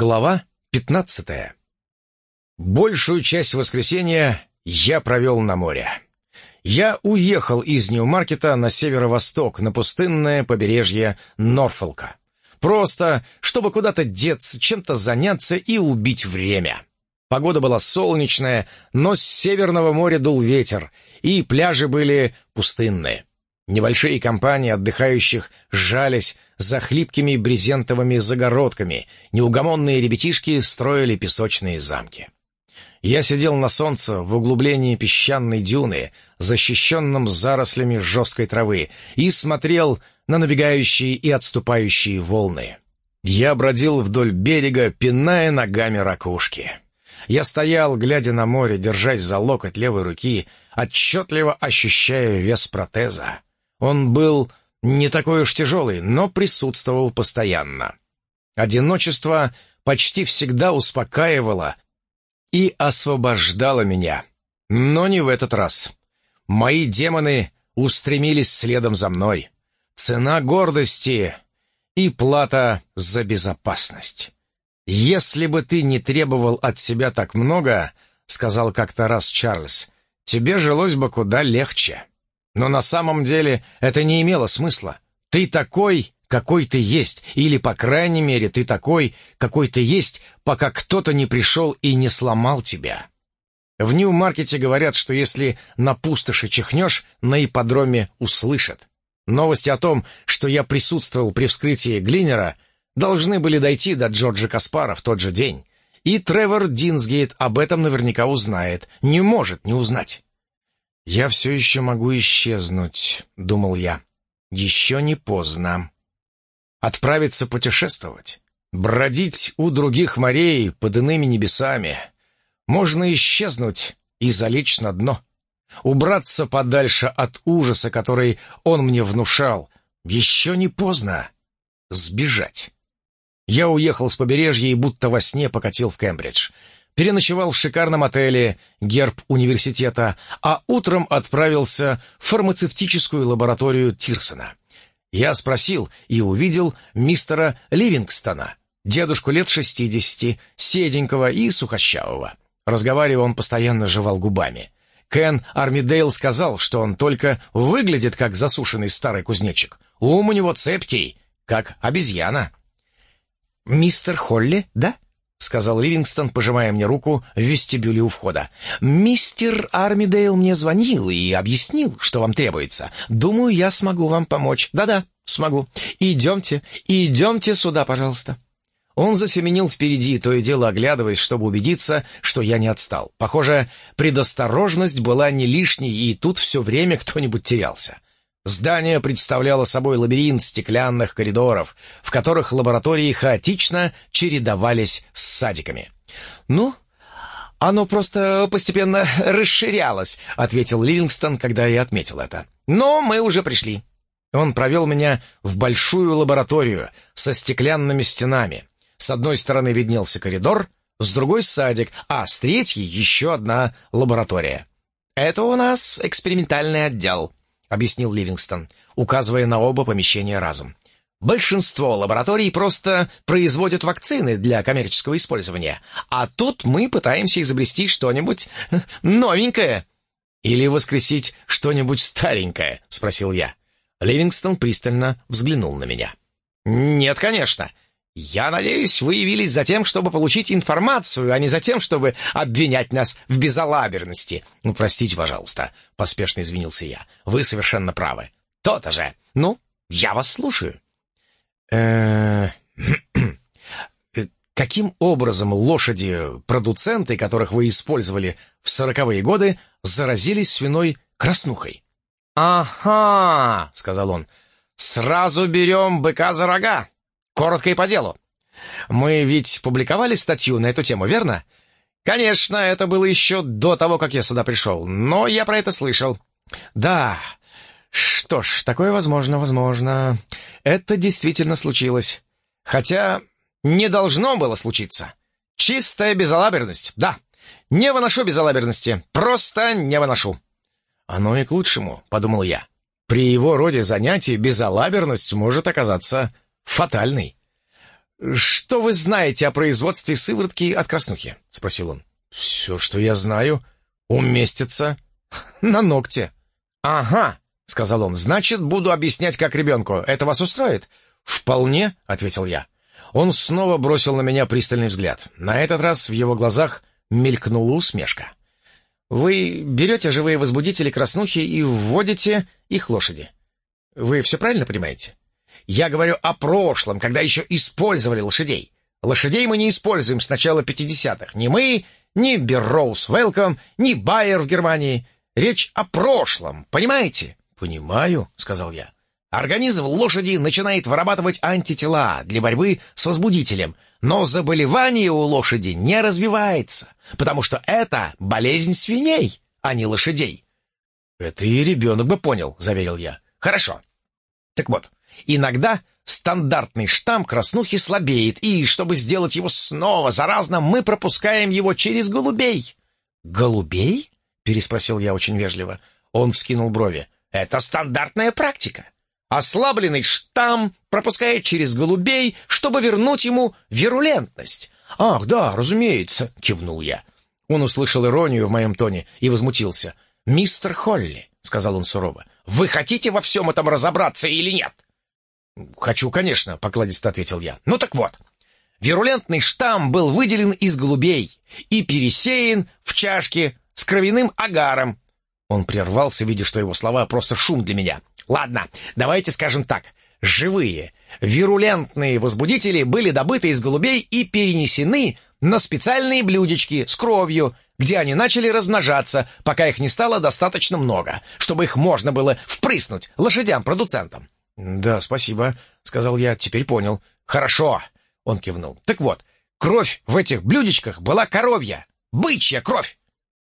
Глава 15. Большую часть воскресенья я провел на море. Я уехал из Нью-Маркета на северо-восток, на пустынное побережье Норфолка. Просто, чтобы куда-то деться, чем-то заняться и убить время. Погода была солнечная, но с Северного моря дул ветер, и пляжи были пустынные. Небольшие компании отдыхающих сжались за хлипкими брезентовыми загородками, неугомонные ребятишки строили песочные замки. Я сидел на солнце в углублении песчаной дюны, защищенном зарослями жесткой травы, и смотрел на набегающие и отступающие волны. Я бродил вдоль берега, пиная ногами ракушки. Я стоял, глядя на море, держась за локоть левой руки, отчетливо ощущая вес протеза. Он был не такой уж тяжелый, но присутствовал постоянно. Одиночество почти всегда успокаивало и освобождало меня. Но не в этот раз. Мои демоны устремились следом за мной. Цена гордости и плата за безопасность. «Если бы ты не требовал от себя так много, — сказал как-то раз Чарльз, — тебе жилось бы куда легче». Но на самом деле это не имело смысла. Ты такой, какой ты есть, или, по крайней мере, ты такой, какой ты есть, пока кто-то не пришел и не сломал тебя. В Нью-Маркете говорят, что если на пустоши чихнешь, на ипподроме услышат. Новости о том, что я присутствовал при вскрытии Глинера, должны были дойти до Джорджа Каспара в тот же день. И Тревор Динсгейт об этом наверняка узнает, не может не узнать. «Я все еще могу исчезнуть», — думал я. «Еще не поздно. Отправиться путешествовать, бродить у других морей под иными небесами. Можно исчезнуть и залечь на дно. Убраться подальше от ужаса, который он мне внушал. Еще не поздно. Сбежать». Я уехал с побережья и будто во сне покатил в Кембридж переночевал в шикарном отеле «Герб университета», а утром отправился в фармацевтическую лабораторию Тирсона. Я спросил и увидел мистера Ливингстона, дедушку лет шестидесяти, седенького и сухощавого. Разговаривая, он постоянно жевал губами. Кен Армидейл сказал, что он только выглядит как засушенный старый кузнечик. Ум у него цепкий, как обезьяна. «Мистер Холли, да?» — сказал Ливингстон, пожимая мне руку в вестибюле у входа. «Мистер Армидейл мне звонил и объяснил, что вам требуется. Думаю, я смогу вам помочь. Да-да, смогу. Идемте, идемте сюда, пожалуйста». Он засеменил впереди, то и дело оглядываясь, чтобы убедиться, что я не отстал. Похоже, предосторожность была не лишней, и тут все время кто-нибудь терялся. Здание представляло собой лабиринт стеклянных коридоров, в которых лаборатории хаотично чередовались с садиками. «Ну, оно просто постепенно расширялось», — ответил Ливингстон, когда я отметил это. «Но мы уже пришли». Он провел меня в большую лабораторию со стеклянными стенами. С одной стороны виднелся коридор, с другой — садик, а с третьей — еще одна лаборатория. «Это у нас экспериментальный отдел», — объяснил Ливингстон, указывая на оба помещения разом. «Большинство лабораторий просто производят вакцины для коммерческого использования, а тут мы пытаемся изобрести что-нибудь новенькое». «Или воскресить что-нибудь старенькое?» — спросил я. Ливингстон пристально взглянул на меня. «Нет, конечно. «Я надеюсь, вы явились за тем, чтобы получить информацию, а не за тем, чтобы обвинять нас в безалаберности». «Ну, простите, пожалуйста», — поспешно извинился я. «Вы совершенно правы». «То-то же. Ну, я вас слушаю». э Каким образом лошади-продуценты, которых вы использовали в сороковые годы, заразились свиной краснухой? «Ага», — сказал он, — «сразу берем быка за рога. Коротко и по делу. Мы ведь публиковали статью на эту тему, верно? Конечно, это было еще до того, как я сюда пришел, но я про это слышал. Да, что ж, такое возможно, возможно. Это действительно случилось. Хотя не должно было случиться. Чистая безалаберность, да. Не выношу безалаберности, просто не выношу. Оно и к лучшему, подумал я. При его роде занятий безалаберность может оказаться фатальный. «Что вы знаете о производстве сыворотки от краснухи?» — спросил он. «Все, что я знаю, уместится на ногте». «Ага», — сказал он, — «значит, буду объяснять как ребенку. Это вас устроит?» «Вполне», — ответил я. Он снова бросил на меня пристальный взгляд. На этот раз в его глазах мелькнула усмешка. «Вы берете живые возбудители краснухи и вводите их лошади. Вы все правильно понимаете? Я говорю о прошлом, когда еще использовали лошадей. Лошадей мы не используем с начала 50-х. Ни мы, ни Берроуз Велком, ни Байер в Германии. Речь о прошлом, понимаете? «Понимаю», — сказал я. Организм лошади начинает вырабатывать антитела для борьбы с возбудителем, но заболевание у лошади не развивается, потому что это болезнь свиней, а не лошадей. «Это и ребенок бы понял», — заверил я. «Хорошо. Так вот, иногда стандартный штамм краснухи слабеет, и чтобы сделать его снова заразным, мы пропускаем его через голубей». «Голубей?» — переспросил я очень вежливо. Он вскинул брови. «Это стандартная практика. Ослабленный штамм пропускает через голубей, чтобы вернуть ему вирулентность. «Ах, да, разумеется», — кивнул я. Он услышал иронию в моем тоне и возмутился. «Мистер Холли», — сказал он сурово, — «вы хотите во всем этом разобраться или нет?» «Хочу, конечно», — покладисто ответил я. «Ну так вот, вирулентный штамм был выделен из голубей и пересеян в чашке с кровяным агаром». Он прервался, видя, что его слова просто шум для меня. Ладно, давайте скажем так. Живые, вирулентные возбудители были добыты из голубей и перенесены на специальные блюдечки с кровью, где они начали размножаться, пока их не стало достаточно много, чтобы их можно было впрыснуть лошадям-продуцентам. «Да, спасибо», — сказал я, — «теперь понял». «Хорошо», — он кивнул. «Так вот, кровь в этих блюдечках была коровья, бычья кровь».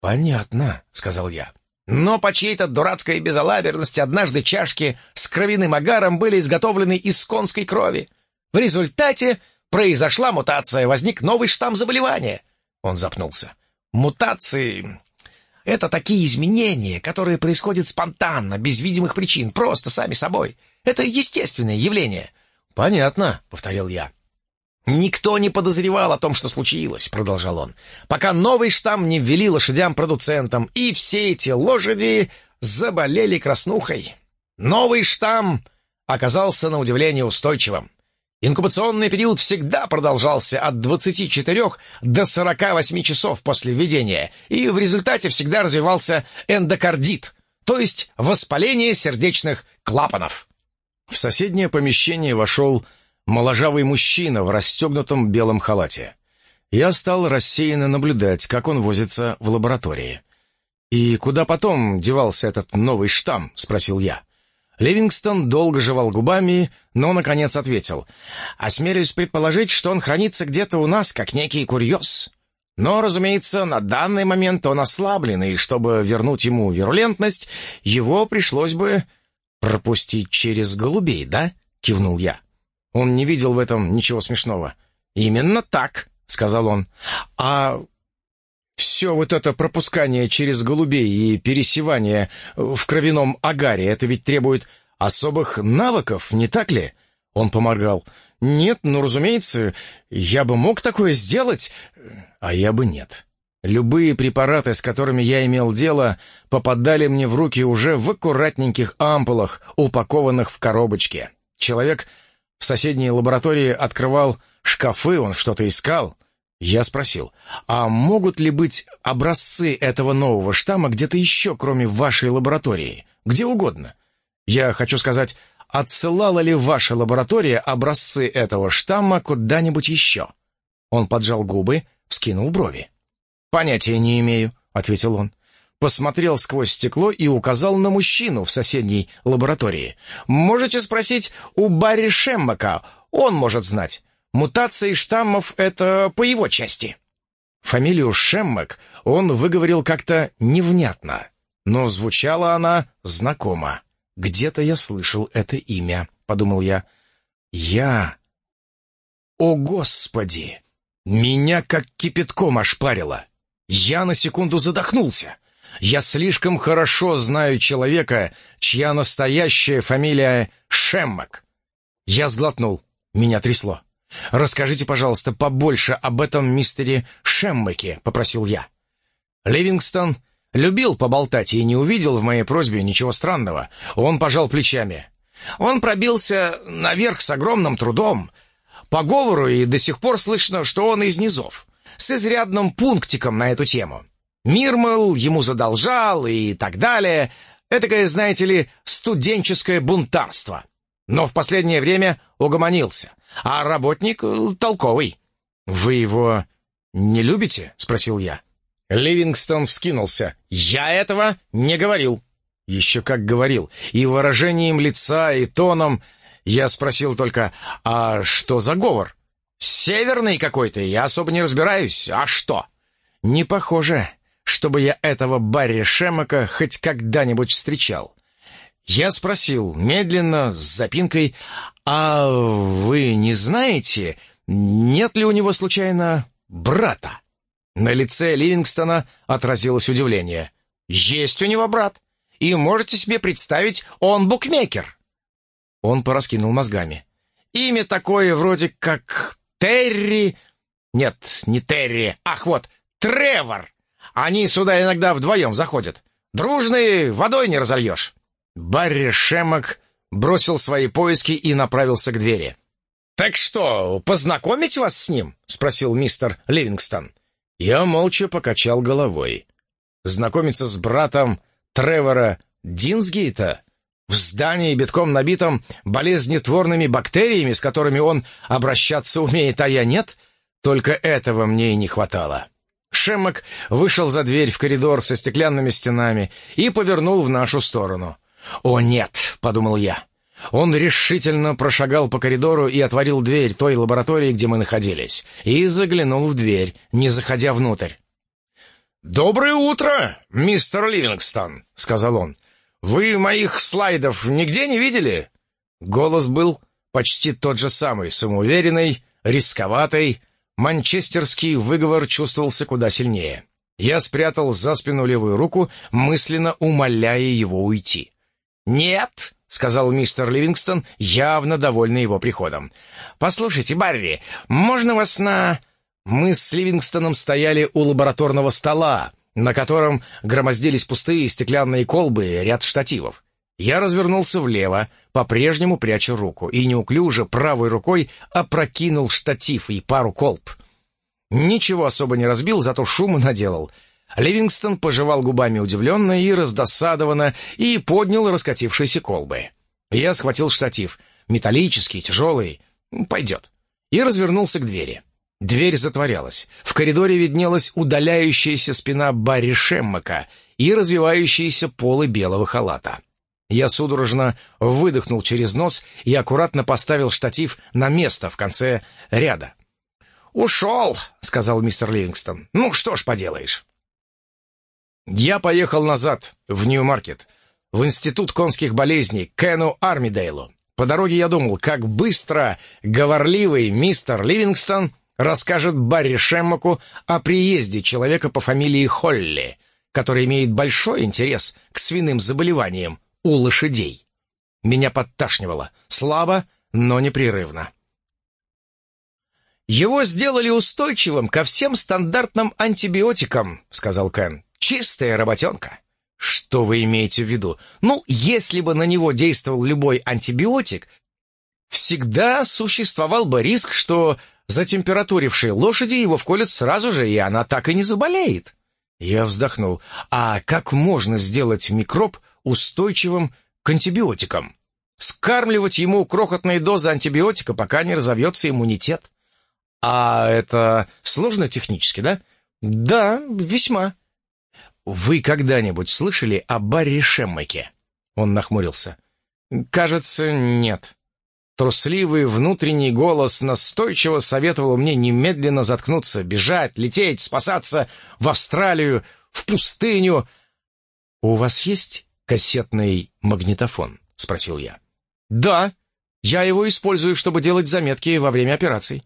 «Понятно», — сказал я. Но по чьей-то дурацкой безалаберности однажды чашки с кровяным агаром были изготовлены из конской крови. В результате произошла мутация, возник новый штамм заболевания. Он запнулся. Мутации — это такие изменения, которые происходят спонтанно, без видимых причин, просто сами собой. Это естественное явление. «Понятно», — повторил я. «Никто не подозревал о том, что случилось», — продолжал он, «пока новый штамм не ввели лошадям-продуцентам, и все эти лошади заболели краснухой. Новый штамм оказался на удивление устойчивым. Инкубационный период всегда продолжался от 24 до 48 часов после введения, и в результате всегда развивался эндокардит, то есть воспаление сердечных клапанов. В соседнее помещение вошел моложавый мужчина в расстегнутом белом халате. Я стал рассеянно наблюдать, как он возится в лаборатории. «И куда потом девался этот новый штамм?» — спросил я. Ливингстон долго жевал губами, но, наконец, ответил. «Осмелюсь предположить, что он хранится где-то у нас, как некий курьез. Но, разумеется, на данный момент он ослаблен, и чтобы вернуть ему вирулентность, его пришлось бы пропустить через голубей, да?» — кивнул я. Он не видел в этом ничего смешного. «Именно так», — сказал он. «А все вот это пропускание через голубей и пересевание в кровяном агаре, это ведь требует особых навыков, не так ли?» Он поморгал. «Нет, ну, разумеется, я бы мог такое сделать, а я бы нет». Любые препараты, с которыми я имел дело, попадали мне в руки уже в аккуратненьких ампулах, упакованных в коробочке. Человек в соседней лаборатории открывал шкафы, он что-то искал. Я спросил, а могут ли быть образцы этого нового штамма где-то еще, кроме вашей лаборатории? Где угодно. Я хочу сказать, отсылала ли ваша лаборатория образцы этого штамма куда-нибудь еще? Он поджал губы, вскинул брови. «Понятия не имею», — ответил он посмотрел сквозь стекло и указал на мужчину в соседней лаборатории. «Можете спросить у Барри Шеммака, он может знать. Мутации штаммов — это по его части». Фамилию Шеммак он выговорил как-то невнятно, но звучала она знакомо. «Где-то я слышал это имя», — подумал я. «Я...» «О, Господи!» Меня как кипятком ошпарило. Я на секунду задохнулся. Я слишком хорошо знаю человека, чья настоящая фамилия Шеммак. Я сглотнул. Меня трясло. «Расскажите, пожалуйста, побольше об этом мистере Шеммеке», — попросил я. Ливингстон любил поболтать и не увидел в моей просьбе ничего странного. Он пожал плечами. Он пробился наверх с огромным трудом. По говору и до сих пор слышно, что он из низов, с изрядным пунктиком на эту тему. Мир, мол, ему задолжал и так далее. Этакое, знаете ли, студенческое бунтарство. Но в последнее время угомонился, а работник э, толковый. «Вы его не любите?» — спросил я. Ливингстон вскинулся. «Я этого не говорил». Еще как говорил. И выражением лица, и тоном. Я спросил только, а что за говор? «Северный какой-то, я особо не разбираюсь. А что?» «Не похоже, чтобы я этого Барри Шемака хоть когда-нибудь встречал». Я спросил, медленно, с запинкой, «А вы не знаете, нет ли у него, случайно, брата?» На лице Ливингстона отразилось удивление. «Есть у него брат, и можете себе представить, он букмекер». Он пораскинул мозгами. «Имя такое вроде как Терри...» «Нет, не Терри, ах вот, Тревор. Они сюда иногда вдвоем заходят. Дружные, водой не разольешь». Барри Шемок бросил свои поиски и направился к двери. «Так что, познакомить вас с ним?» — спросил мистер Ливингстон. Я молча покачал головой. Знакомиться с братом Тревора Динсгейта в здании, битком набитом болезнетворными бактериями, с которыми он обращаться умеет, а я нет, только этого мне и не хватало. Шеммак вышел за дверь в коридор со стеклянными стенами и повернул в нашу сторону. «О, нет!» — подумал я. Он решительно прошагал по коридору и отворил дверь той лаборатории, где мы находились, и заглянул в дверь, не заходя внутрь. «Доброе утро, мистер Ливингстон», — сказал он. «Вы моих слайдов нигде не видели?» Голос был почти тот же самый, самоуверенный, рисковатый. Манчестерский выговор чувствовался куда сильнее. Я спрятал за спину левую руку, мысленно умоляя его уйти. «Нет», — сказал мистер Ливингстон, явно довольный его приходом. «Послушайте, Барри, можно вас на...» Мы с Ливингстоном стояли у лабораторного стола, на котором громоздились пустые стеклянные колбы и ряд штативов. Я развернулся влево, по-прежнему пряча руку, и неуклюже правой рукой опрокинул штатив и пару колб. Ничего особо не разбил, зато шуму наделал — Ливингстон пожевал губами удивленно и раздосадованно и поднял раскатившиеся колбы. Я схватил штатив. Металлический, тяжелый. Пойдет. И развернулся к двери. Дверь затворялась. В коридоре виднелась удаляющаяся спина Барри Шеммака и развивающиеся полы белого халата. Я судорожно выдохнул через нос и аккуратно поставил штатив на место в конце ряда. «Ушел», — сказал мистер Ливингстон. «Ну, что ж поделаешь». Я поехал назад, в Нью-Маркет, в Институт конских болезней, Кену Армидейлу. По дороге я думал, как быстро говорливый мистер Ливингстон расскажет Барри Шеммаку о приезде человека по фамилии Холли, который имеет большой интерес к свиным заболеваниям у лошадей. Меня подташнивало, слабо, но непрерывно. «Его сделали устойчивым ко всем стандартным антибиотикам», — сказал Кен. Чистая работенка. Что вы имеете в виду? Ну, если бы на него действовал любой антибиотик, всегда существовал бы риск, что затемпературившей лошади его вколят сразу же, и она так и не заболеет. Я вздохнул. А как можно сделать микроб устойчивым к антибиотикам? Скармливать ему крохотные дозы антибиотика, пока не разовьется иммунитет. А это сложно технически, да? Да, весьма. «Вы когда-нибудь слышали о Барри Шеммаке?» Он нахмурился. «Кажется, нет». Трусливый внутренний голос настойчиво советовал мне немедленно заткнуться, бежать, лететь, спасаться в Австралию, в пустыню. «У вас есть кассетный магнитофон?» — спросил я. «Да, я его использую, чтобы делать заметки во время операций».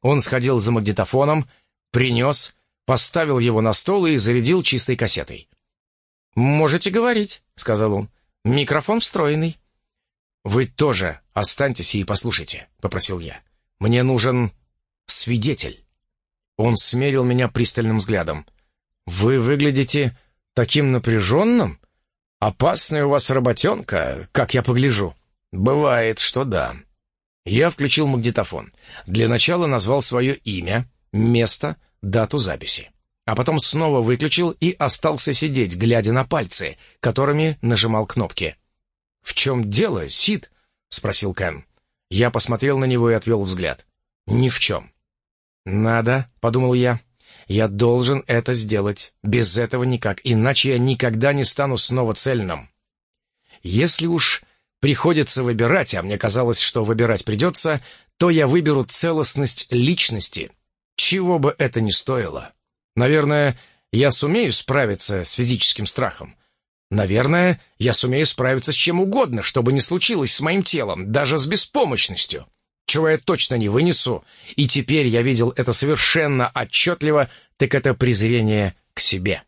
Он сходил за магнитофоном, принес, поставил его на стол и зарядил чистой кассетой. «Можете говорить», — сказал он. «Микрофон встроенный». «Вы тоже останьтесь и послушайте», — попросил я. Мне нужен свидетель». Он смерил меня пристальным взглядом. «Вы выглядите таким напряженным? Опасная у вас работенка, как я погляжу». «Бывает, что да». Я включил магнитофон. Для начала назвал свое имя, место, дату записи. А потом снова выключил и остался сидеть, глядя на пальцы, которыми нажимал кнопки. «В чем дело, Сид?» — спросил Кен. Я посмотрел на него и отвел взгляд. «Ни в чем». «Надо», — подумал я. «Я должен это сделать. Без этого никак, иначе я никогда не стану снова цельным». Если уж приходится выбирать, а мне казалось, что выбирать придется, то я выберу целостность личности, чего бы это ни стоило. Наверное, я сумею справиться с физическим страхом. Наверное, я сумею справиться с чем угодно, что бы ни случилось с моим телом, даже с беспомощностью, чего я точно не вынесу. И теперь я видел это совершенно отчетливо, так это презрение к себе.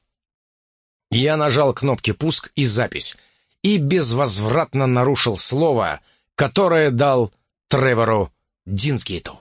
Я нажал кнопки «Пуск» и «Запись», и безвозвратно нарушил слово, которое дал Тревору Динскейту.